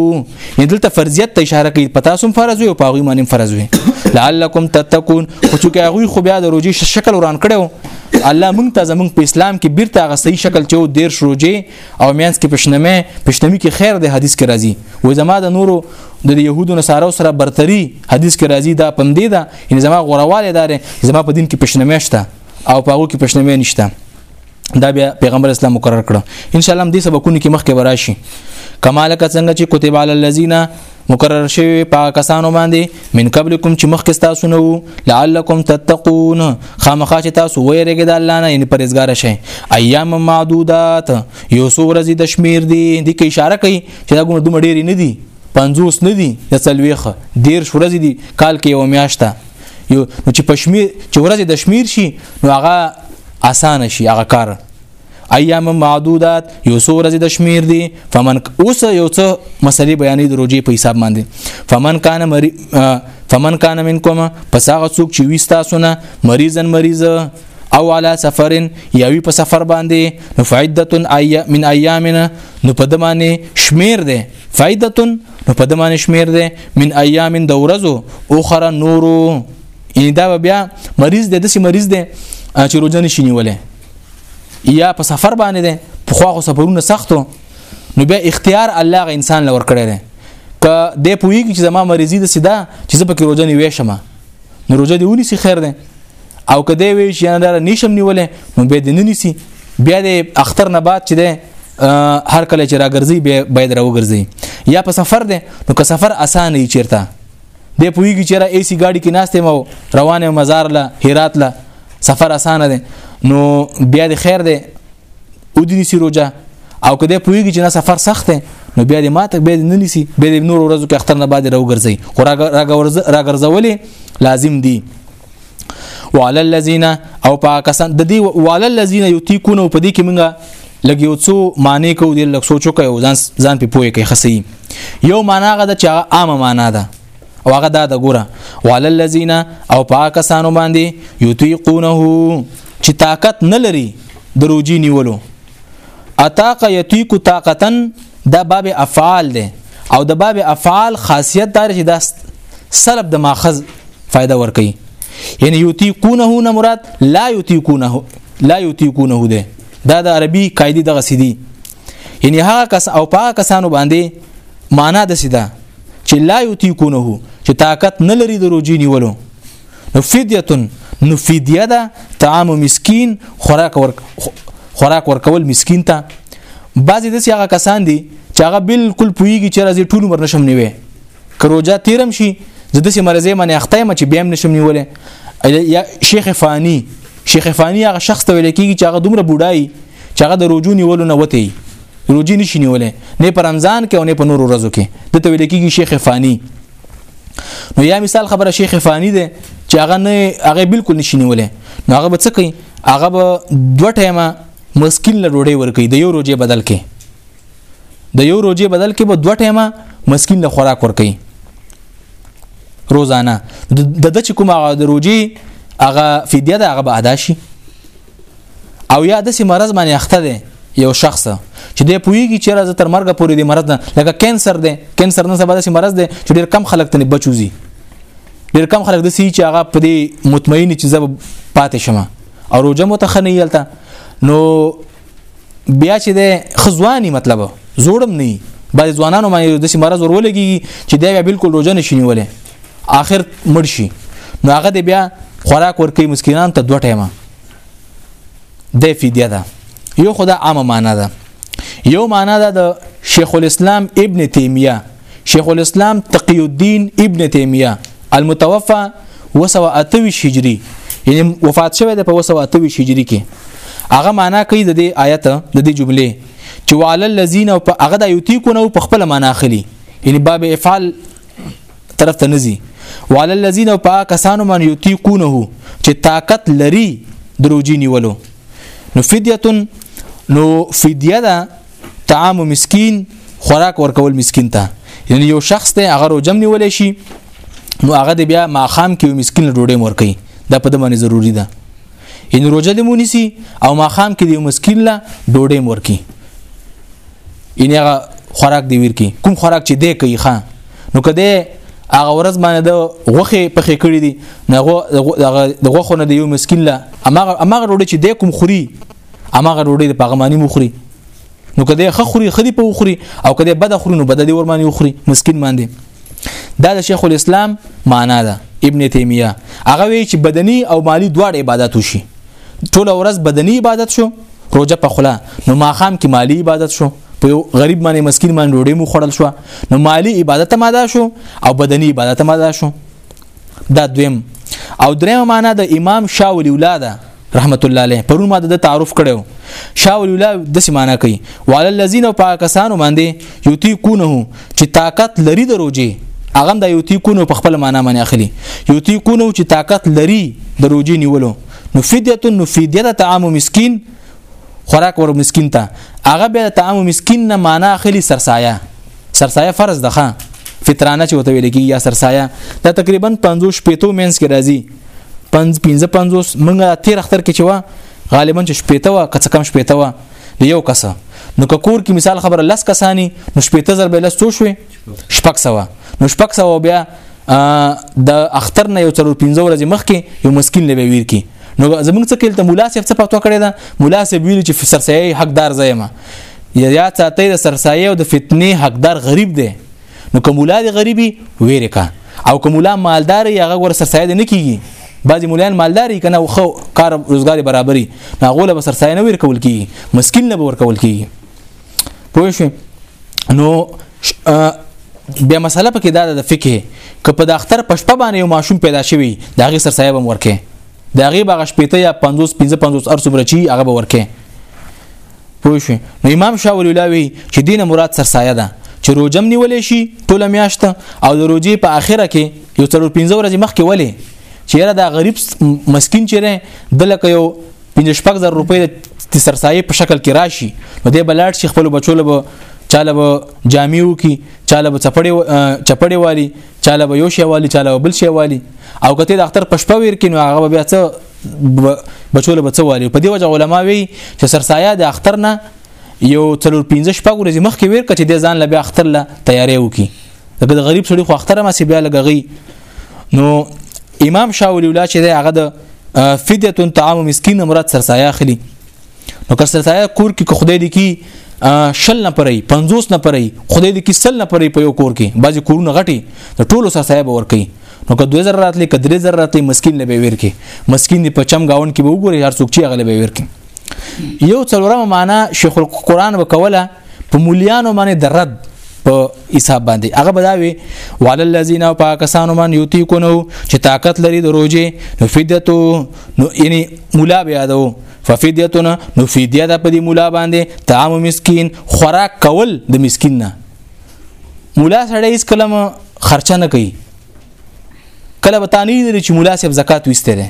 یې دلته فرضیت ته اشاره کوي پتا سو فرض وي او پاغي باندې فرض وي لعلکم تتقون خو چې هغه خو بیا د روزي شکل وران کړو الله مونږ ته زمونږ په اسلام کې بیرته هغه صحیح شکل چې و دیر شروجه او میانس کې پښنمه پښنمی کې خیر د حدیث کې راځي و زما د نورو د يهودو نصارو سره برتری حدیث کې راځي دا پندې ده ان زما غورواله دار زما په دین کې پښنمه شته او په هغه کې پښنمه نشته دا بیا پیغمبر اسلام مقرر کړ ان شاء الله دې سبقونه کې مخکې وراشي کمالک څنګه چې کتب علی الذین مقرر شوی په کسانو باندې من قبلکم چې مخکې تاسو نه وو لعلکم تتقون خامخا چې تاسو ویریږئ د الله نه یعنی پرېزګار شئ ایام معدودات یو څو ورځې د شمیر دی د کې اشاره کوي چې دا ګونه دومره ډېری نه دي 50 نه دي د څلويخه ډېر شورځې دي کال کې یو میاشته یو چې پښمیر چې ورځې د شمیر شي نو هغه اسانه شي هغه کار ایام معدودات یو څو ورځې د شمیر دي فمن اوس یو څه مسلې بیانې د روزي په حساب باندې فمن کان مری فمن کان منکم پس هغه څوک چې وي تاسو نه مریضن مریض او علی سفر یوی په سفر باندې نو فعدت من ایامنا نو په دمانه شمیر ده فعدت نو په دمانه شمیر ده من ایام د ورځو اخرى نورو ان دا بیا مریض ده د مریض ده چې روزنه شینی ولې یا په سفر باندې ده په خو خو سفرونه سختو نو بیا اختیار الله غ انسان لور کړی دی که د پویږي چې زما مریضي د سیدا چې زه پکې روزنه وې شمه نو روزه دی ونی سي خیر ده او که دی وی چې نه دار نشم نیولې نو به دې نه نیسی بیا د اختر نه بعد چې ده هر کله چې راګرځي باید راوګرځي یا په سفر ده نو که سفر اسانه چیرته دی پویږي چې را ایسی ګاډي کې ناشته مو روانه مزار له هرات له سفر اسانه دی نو بیا د خیر دی او دې سی روجا او کله پویږي چې نه سفر سخت دی نو بیا دې ماته بیا نه نیسی بیا دې نور ورځو کې اختر نه بعد راوګرځي خو راګرځولې لازم دی وعلى الذين او پاکستان د دې وعلى الذين يتيقون په دې کې موږ لګ یو څو معنی کو دي لګ سوچو کوي ځان ځان په پوهه کوي خسي یو معنا غدا چې هغه عامه معنا ده او هغه دا د ګوره وعلى الذين او پاکستانو باندې يطيقونه چې طاقت نه لري دروجي نیولو اتاق یتیکو طاقتن دا باب افعال دی او د باب افعال خاصیت دار چې دا سلب د ماخذ فائدہ ور کوي یعنی یتیقونه نه مراد لا یتیقونه لا یتیقونه ده دا د عربي قاعده دغه سیدی یعنی هغه کس او پاک کسانو باندې معنا د سیده چې لا یتیقونه چې طاقت نه لري د روجي نیولو نو فدیه نو فدیه ده طعام مسکین خوراک ورک خوراک ورکول مسکین ته بعضی د هغه کسان دي چې هغه بالکل پویږي چې راځي ټول عمر نشم نیوي کروجا تیرم شي زه د سي مرزه منه اخته ما چې بیا نشم نیولې یا شیخ فانی شیخ فانی هغه شخص ته ویل کیږي چې هغه دومره بډای چې هغه د روجو نیولو نه وتی روجي نشي نیولې نه پر رمضان کې او نه په نورو ورځو کې د ته ویل کیږي شیخ فانی نو یا مثال خبره شیخ فانی دی چې هغه نه هغه بالکل نشینولې نو هغه به څه کوي هغه به دوه ټیمه مسکین له ډوډۍ ورکړي د یو روزې بدل کې د یو روزې بدل کې به دوه ټیمه مسکین له خوراک ورکړي روزانه د د چې کوم هغه د روزې هغه فدیه ده هغه به ادا شي او یا د سي مرض باندې اخته دی یو شخص چې د پویږي چې راز تر مرګ پورې د مرض نه لکه کینسر دی کینسر نه سبا د سي مرض دی چې ډیر کم خلک تنه بچوزي ډیر کم خلک د سي چې هغه په دې مطمئن چې زب پاتې شمه او روجه متخنه یلته نو بیا چې د خزوانی مطلب زوړم نه بعض ځوانانو باندې د سي مرز ورولګي چې دا بیا بالکل روزنه شینولې اخر مړ شي نو هغه دی بیا خوراک ورکوي مسکینان ته دوه ټیمه د فدیه ده یو خدا عامه معنا ده یو معنا ده د شیخ الاسلام ابن تیمیه شیخ الاسلام تقی الدین ابن تیمیه المتوفى وسو اتوش هجری یعنی وفات شوه د په وسو اتوش هجری کې هغه معنا کوي د دې آیت د دې جملې چې وعلى الذين او په هغه د یوتی کو نو په خپل معنا اخلي یعنی باب افعال طرف ته نزي وعلى الذين فاكسانو من يطيقونه چې طاقت لري دروجي نیولو نو فدیه نو فدیه ده طعام مسکین خوراک ورکول مسکین ته یعنی یو شخص ته هغه روجم نیول شي نو هغه د بیا ماخام کې مسکین ډوډۍ مور کوي دا په دمانه ضروری ده ان روجه د مونیسی او ماخام کې د مسکین لا ډوډۍ مور کوي ان هغه خوراک دی ویر کی کوم خوراک چې دی کوي خان نو کده هغه ورځ باندې د غوخه پخې کړې دي نو د غوخه نه د یو مسکین لا امغه امغه روړي چې د کوم خوري امغه روړي د پغمانی مخوري نو کده خ خوري خدي په خوري او کده بد خوري نو بد دی ور باندې خوري مسکین باندې دا د شیخ الاسلام معنا ده ابن تیمیه هغه وی چې بدني او مالی دواړه عبادت وشي ټول ورځ بدني عبادت شو روزه په خلا نو ماخام کې مالی عبادت شو په یو غریب باندې مسکین باندې ډوډۍ مو خوړل شو نو مالی عبادت ماده شو او بدني عبادت ماده شو دا دویم او دریم معنا د امام شاه ولی الله ده رحمت الله علیه پرون ما د تعارف کړو شاه ولی الله د څه معنا کوي وعلى الذين پاکستانو باندې یتیقونه چې طاقت لري د روزي هغه د یتیقونه په خپل معنا باندې اخلي یتیقونه چې طاقت لري د روزي نیولو نو فدیه نو فدیه طعام مسکین خوراک ور مسکین ته هغه به طعام مسکین نه معنا اخلي سرسایه سرسایه فرض ده ښه فطرانه چې وته ویل کی یا سرسایه دا تقریبا 50 شپېتو مینس کې راځي 15 50 منګه تیر اختر کې چوا غالبا چې شپېته وا کڅ کم شپېته وا د یو کس نو کور کې مثال خبره لس کسانی نو شپېته زر به لس څو شوي شپږ سوا نو شپږ سوا بیا د اختر نه یو څلور پنځه ورځې مخکې یو مسکین لوي ویر کی نو زمونږ څه کېل ته مولا صاحب څه پاتو کړی دا مولا صاحب ویل چې سرسایي حقدار زېما یا یا ساتي د سرسایي او د فتنې حقدار غریب دی نو کوم مولا دی غریبي ویره کا او کوم مولا مالدار یا غور سرسایي نه کیږي بعضی مولان مالداري کنه خو کار روزګار برابرۍ ناغوله به سرسایي نه ور کول کیږي مسکین نه ور کول کیږي پوه شئ نو بیا مسله پکې دا د فقه که په د اختر په شپه باندې یو ماشوم پیدا شوی د هغې سر صاحب هم ورکې د هغې به هغه شپېته یا پنځوس پنځه پنځوس هر څومره چی هغه به ورکې پوه شو نو امام شاه ولی الله وی چې دین مراد سر سایه ده چې روجم نیولې شي ټوله میاشت او د روجې په اخره کې یو څلور پنځه ورځې مخکې ولې چې یاره دا غریب مسکین چیرې د لکه یو پنځه شپږ زر روپۍ د سرسایې په شکل کې راشي نو دی به لاړ شي خپل بچو له به چاله به جامې وکي چاله به چپړې چپړې والي چاله به یو شی والي چاله بل شی والي او کته د اختر پښپا ویر کې نو هغه بیا څه بچو له بچو والي په دی وجه علما وی چې سرسایه د اختر نه یو تلور 15 شپږ ورځې مخکې ویر کچې د ځان له بیا اختر له تیارې وکي دغه غریب سړي خو اختر ما سي بیا لګغي نو امام شاه ولی الله چې هغه د فدیه طعام مسکین مراد سرسایه اخلي نو که سرسایه کور کې خدای دی کی شل نه پرې 50 نه پرې خدای دې کې سل نه پرې په یو کور کې بعضی کورونه غټي د ټولو سره صاحب ور کوي نو که 2000 راتلې که 3000 راتلې مسكين له به ور کې مسكين دې په چم گاون کې به وګوري هر څوک چې غلې به ور کې یو څلورمه معنا شیخ القرآن وکوله په مولیانو باندې د رد په حساب باندې هغه بداوي وعلى الذين پاکستانو من یوتیکونو چې طاقت لري د روزي نو فدیتو نو یعنی مولا بیا دو ففدیتنا نو فدیه د پدی مولا باندې طعام مسکین خوراک کول د مسکین نه مولا سره هیڅ کلمه خرچه نه کوي کله به تانی دي چې مولا صاحب زکات وستره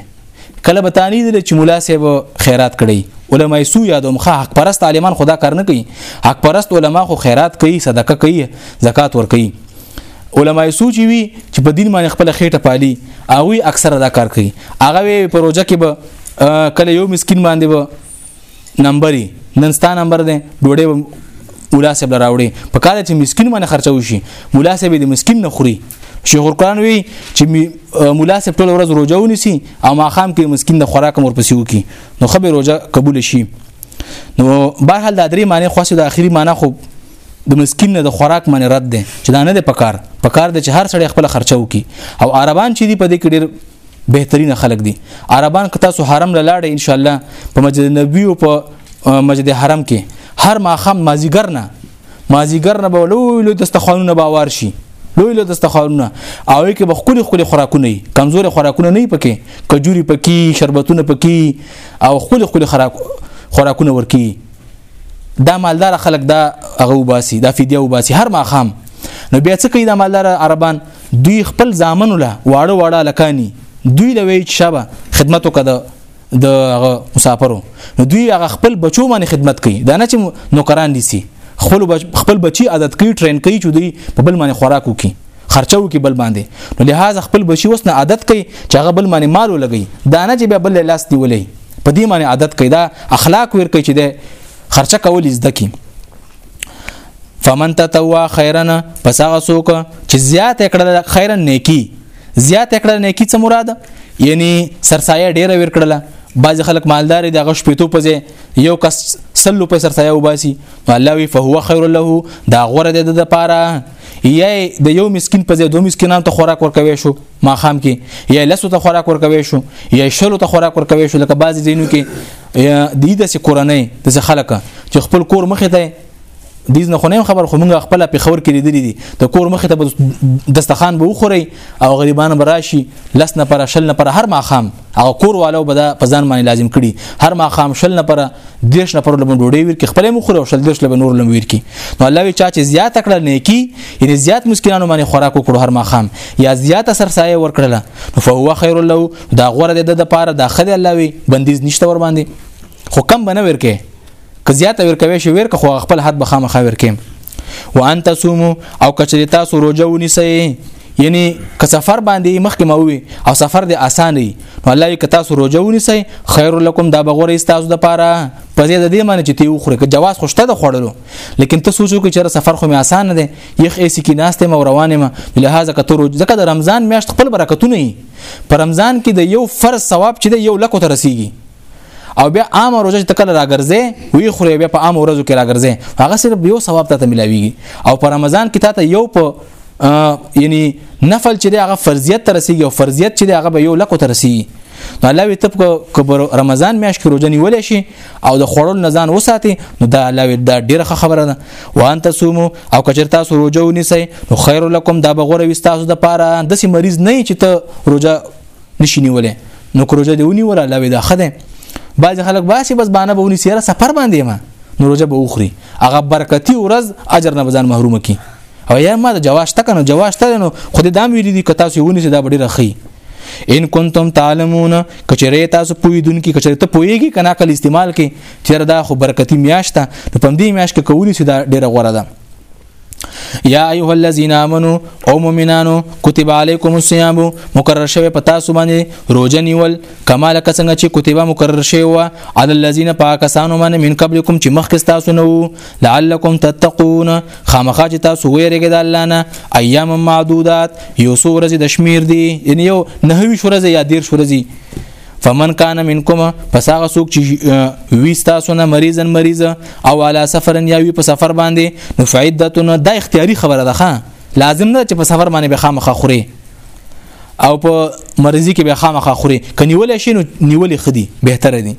کله به تانی دي چې مولا صاحب خیرات کړي علما سو یادوم خو حق پرست عالمان خدا کار نه کوي حق پرست علما خو خیرات کوي صدقه کوي زکات ور کوي علما سو چې وي چې په دین باندې خپل خېټه پالي هغه اکثره دا کار کوي هغه په روزه کې به کله یو مسكين باندې به نمبري نن ستا نمبر دی ډوډۍ مولا صاحب راوړي په کار چې مسكين باندې خرچه وشي مولا صاحب د مسكين نه خوري شیخ القرآن وی چې مولا صاحب ټول ورځ روزه ونیسي او ماخام کې مسكين د خوراک مور پسې وکي نو خبر روزه قبول شي نو بهرحال د درې معنی خاصه د اخري معنی خو د مسكين نه د خوراک معنی رد ده چې دا نه د پکار پکار د چې هر سړی خپل خرچه وکي او عربان چې دی په دې کې ډېر بهترین خلک دي عربان که تاسو حرم لاړې ان شاء الله په مسجد نبوي او په مسجد حرم کې هر ماخم مازیګر نه مازیګر نه به لوی لوی دستخوانونه باور شي لوی لوی دستخوانونه او کې به خولي خولي خوراکونه کمزوري خوراکونه نه پکې کجوري پکې شربتونه پکې او خولي خولي خوراک خوراکونه ورکی دا مالدار خلک دا هغه وباسي دا فدیه وباسي هر ماخام نو بیا څه کوي دا مالدار عربان دوی خپل ځامن له واړه واړه لکانی دوی له وی شابه خدمت وکړه د هغه مسافرو نو دوی هغه خپل بچو باندې خدمت کوي دا نه چې نوکران دي سي خپل بچ خپل بچي عادت کوي ټرین کوي چې دوی په بل باندې خوراک وکړي خرچو کې بل باندې نو لہذا خپل بچي اوس نه عادت کوي چې هغه بل باندې مالو لګي دا نه چې بیا بل لاس دی ولې په دې باندې عادت کوي دا اخلاق ور کوي چې د خرچه کول زده کی فمن تتوا خیرن پس هغه څوک چې زیات کړل خیرن نیکی زیات کړل نیکی څه مراد یعنی سرسایه ډیره ور کړله بعض خلک مالدار دي غش پیتو پځه یو کس سلو په سرسایه وباسي الله وی فهو خیر له دا غره د د پاره یا د یو مسكين پځه دوه مسکینان ته خوراک ورکوي شو ما خام کې یا لسو ته خوراک ورکوي شو یا شلو ته خوراک ورکوي شو لکه بعض دینو کې د دې د کورنۍ د خلک چې خپل کور مخې ته دیز نه خونه خبر خو موږ خپل په خبر کې لیدلې دي د کور مخ ته دستخان به وخوري او غریبان به راشي لس نه پر شل نه پر هر ماخام او کور والو به د پزان باندې لازم کړي هر ماخام شل نه پر دیش نه پر لمن ډوډۍ ور کې خپل مخ او شل دیش لمن نور لمن ور کې نو الله وی چا چې زیات کړل نه کی یعنی زیات مسکینانو باندې خوراک وکړو هر ماخام یا زیات سرسایه ور کړل فهو خیر له دا غوړه د د پاره دا خدای الله وی بندیز نشته ور باندې خو کم بنور کې که زیاته ور کوي شي ور که خو خپل حد به خامخا ور کيم وان تصومو او کچری تاسو روزه ونیسئ یعنی که سفر باندې مخکې موي او سفر دې اسانه وي نو الله یې که تاسو روزه ونیسئ خیر لکم دا بغور استاسو د پاره په دې د دې معنی چې تی وخوري که جواز خوشته د خوړلو لیکن ته سوچو کې چې سفر خو مې اسانه دی یخ ایسی کې ناشته مې روانه ما لہذا که تر ځکه د رمضان میاشت خپل برکتونه پر رمضان کې د یو فرض ثواب چې د یو لکو تر رسیږي او بیا عام ورځ ته کله راګرځي وی خو بیا په عام ورځو کې راګرځي هغه صرف یو ثواب ته ملاويږي او په رمضان کې ته یو په یعنی نفل چې هغه فرضیت تر رسیدي او فرضیت چې هغه به یو لکو تر رسیدي نو الله وی تب کبر رمضان میاش کې روزنی ولې شي او د خړل نزان وساتي نو دا الله وی دا ډیره خبره ده وان تاسو او کچرتا سو روزو نیسي نو خیر لکم دا بغور وستاسو د پاره د سي مریض نه چې ته روزه نشي نیولې نو که روژه دی ونیول الله وی دا ښه دی بعضې خلک باسي بس بانه به ونیسي یاره سفر باندې ما نو روژه به وخوري هغه برکتي ورځ اجر نه به ځان محرومه کړي او یا ما د جواز شته که نه جواز شته نو خو دې دام ویلي دي که تاسو یې ونیسئ دا به ډېره ښه ان کنتم تعلمون کچره تاسو پویدون کی کچره ته پویږي کنا کل استعمال کې چیرې دا خو برکتی میاشت په دې میاشت کې کولی سي دا ډیره غوړه ده یا ایه الذین آمنو او مؤمنانو کتب علیکم الصیام مقرر شوی په تاسو باندې روزه نیول کمال کڅنګ چې کتبه مقرر شوی و علی الذین پاکستانو باندې من قبلکم چې مخکې تاسو نو لعلکم تتقون خامخا چې تاسو ویریږئ د الله نه ایام معدودات یو څو ورځې د شمیر دی یعنی یو نهوي شورزه یا دیر شورزي فمن کان منکم پس هغه څوک چې وی تاسو نه مریضن مریض او علا سفرن یا وی په سفر باندې نو فعدتون د اختیاري خبره ده ښا لازم نه چې په سفر باندې به خامخ خوري او په مرزي کې به خامخ خوري کنيول شي نو نیولې خدي بهتره دي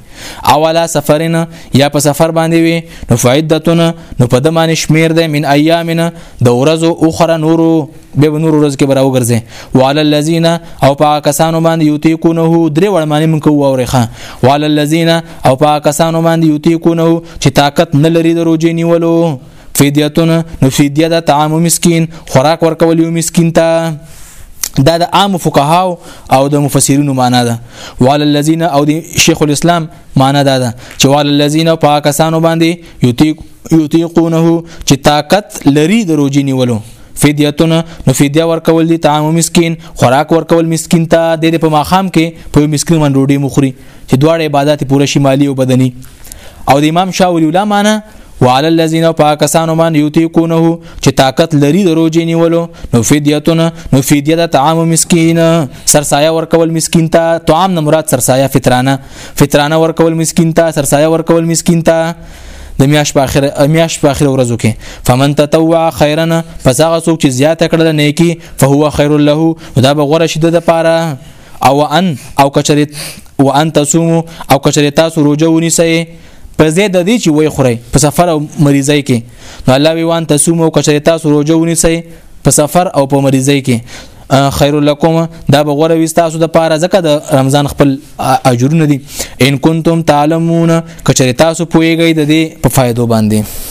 او علا سفرن یا په سفر باندې وي نو فعدتون نو په دمانه شمیر ده من ایامنا د ورځو اخرى نورو به به نور ورځ کې براو ګرځي وعلى الذين او پا کسانو باندې یوتیکونه درې وړمانې مونږ کوو اورخه وعلى الذين او پا کسانو باندې یوتیکونه چې طاقت نه لري د روزې نیولو فدیتون نو فدیه د طعام مسکین خوراک ورکول یو مسکین ته دا د عام فقهاو او د مفسرینو معنا ده وعلى الذين او د شیخ الاسلام معنا ده چې وعلى الذين پاکستان باندې یطیقونه چې طاقت لري د روزي نیولو فدیتونه نو فدیه ورکول دي طعام مسکین خوراک ورکول مسکین ته د په ماخام کې په مسکین من روډي مخوري چې دواړه عبادت پوره شي مالی او بدني او د امام شاه ولی الله معنا وعلى الذين پاکستان من یطيقونه چې طاقت لري د روزي نیولو نو فدیتونه نو فدیه د طعام مسکین سرسایه ورکول مسکین ته طعام نه مراد سرسایه فطرانه فطرانه ورکول مسكين ته سرسایه ورکول مسكين ته د میاش په اخر میاش په اخر ورځو کې فمن تطوع خیرا پس هغه څوک چې زیاته کړل نیکی فهو خیر له دا به غوړه شیده د پاره او ان او کچری وان تصومو او کچری تاسو روزه ونیسئ په زید د دې چې وای خوري په سفر او مریضۍ کې نو الله وی وان تصومو کچری تاسو روزه ونیسئ په سفر او په مریضۍ کې خیر لکم دا به غوړه وي تاسو د پاره ځکه د رمضان خپل اجرونه دي ان کنتم تعلمون کچری تاسو پوهیږئ د دې په فائدو باندې